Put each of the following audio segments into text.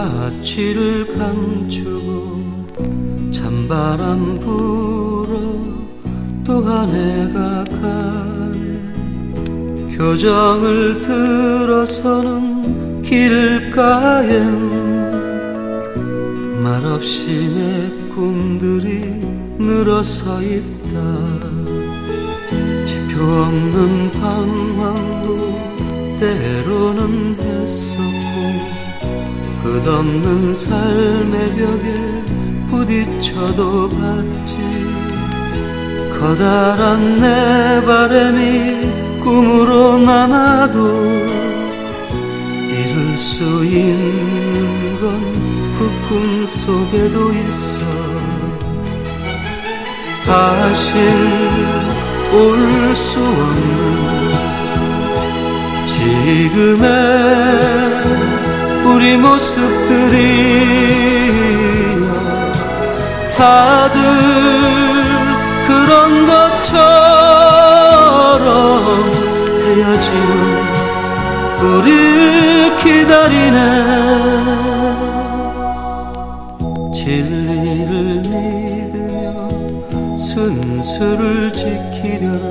자취를 감추고 찬바람 불어 또 한 해가 가네 교정을 들어서는 길가엔 말없이 내 꿈들이 늘어서 있다. 지표 없는 방황도 때로는 했었고 끝없는 삶의 벽에 부딪혀도 봤지. 커다란 내 바람이 꿈으로 남아도 이룰 수 있는 건 그 꿈 속에도 있어. 다신 올 수 없는 지금의 우리 모습들이 다들 그런 것처럼 헤어지는 우리 기다리네. 진리를 믿으며 순수를 지키려는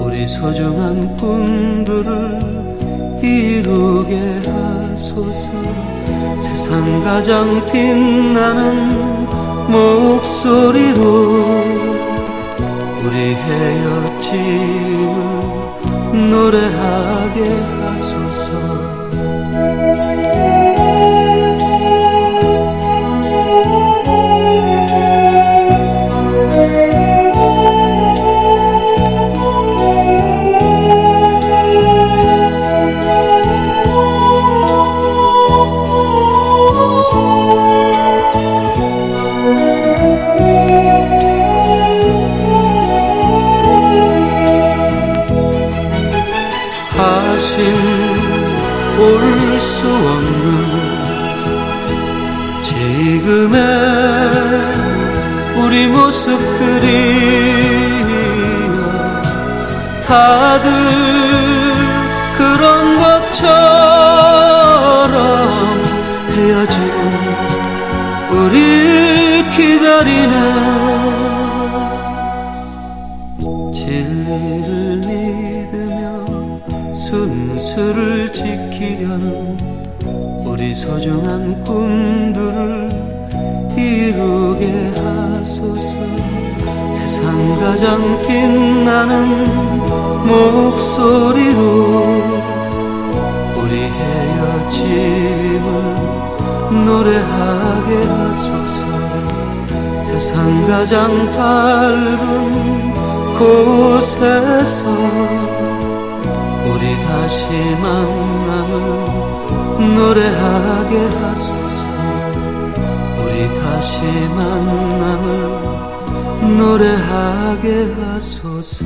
우리 소중한 꿈들을 이루게 하소서 세상 가장 빛나는 목소리로 우리 헤어짐을 노래하게 하소서 지금의 우리 모습들이 다들 그런 것처럼 헤어지고 우리 기다리는 순수를 지키려는 우리 소중한 꿈들을 이루게 하소서. 세상 가장 빛나는 목소리로 우리 헤어짐을 노래하게 하소서. 세상 가장 밝은 곳에서 우리 다시 만남을 노래하게 하소서 다시 만남을 노래하게 하소서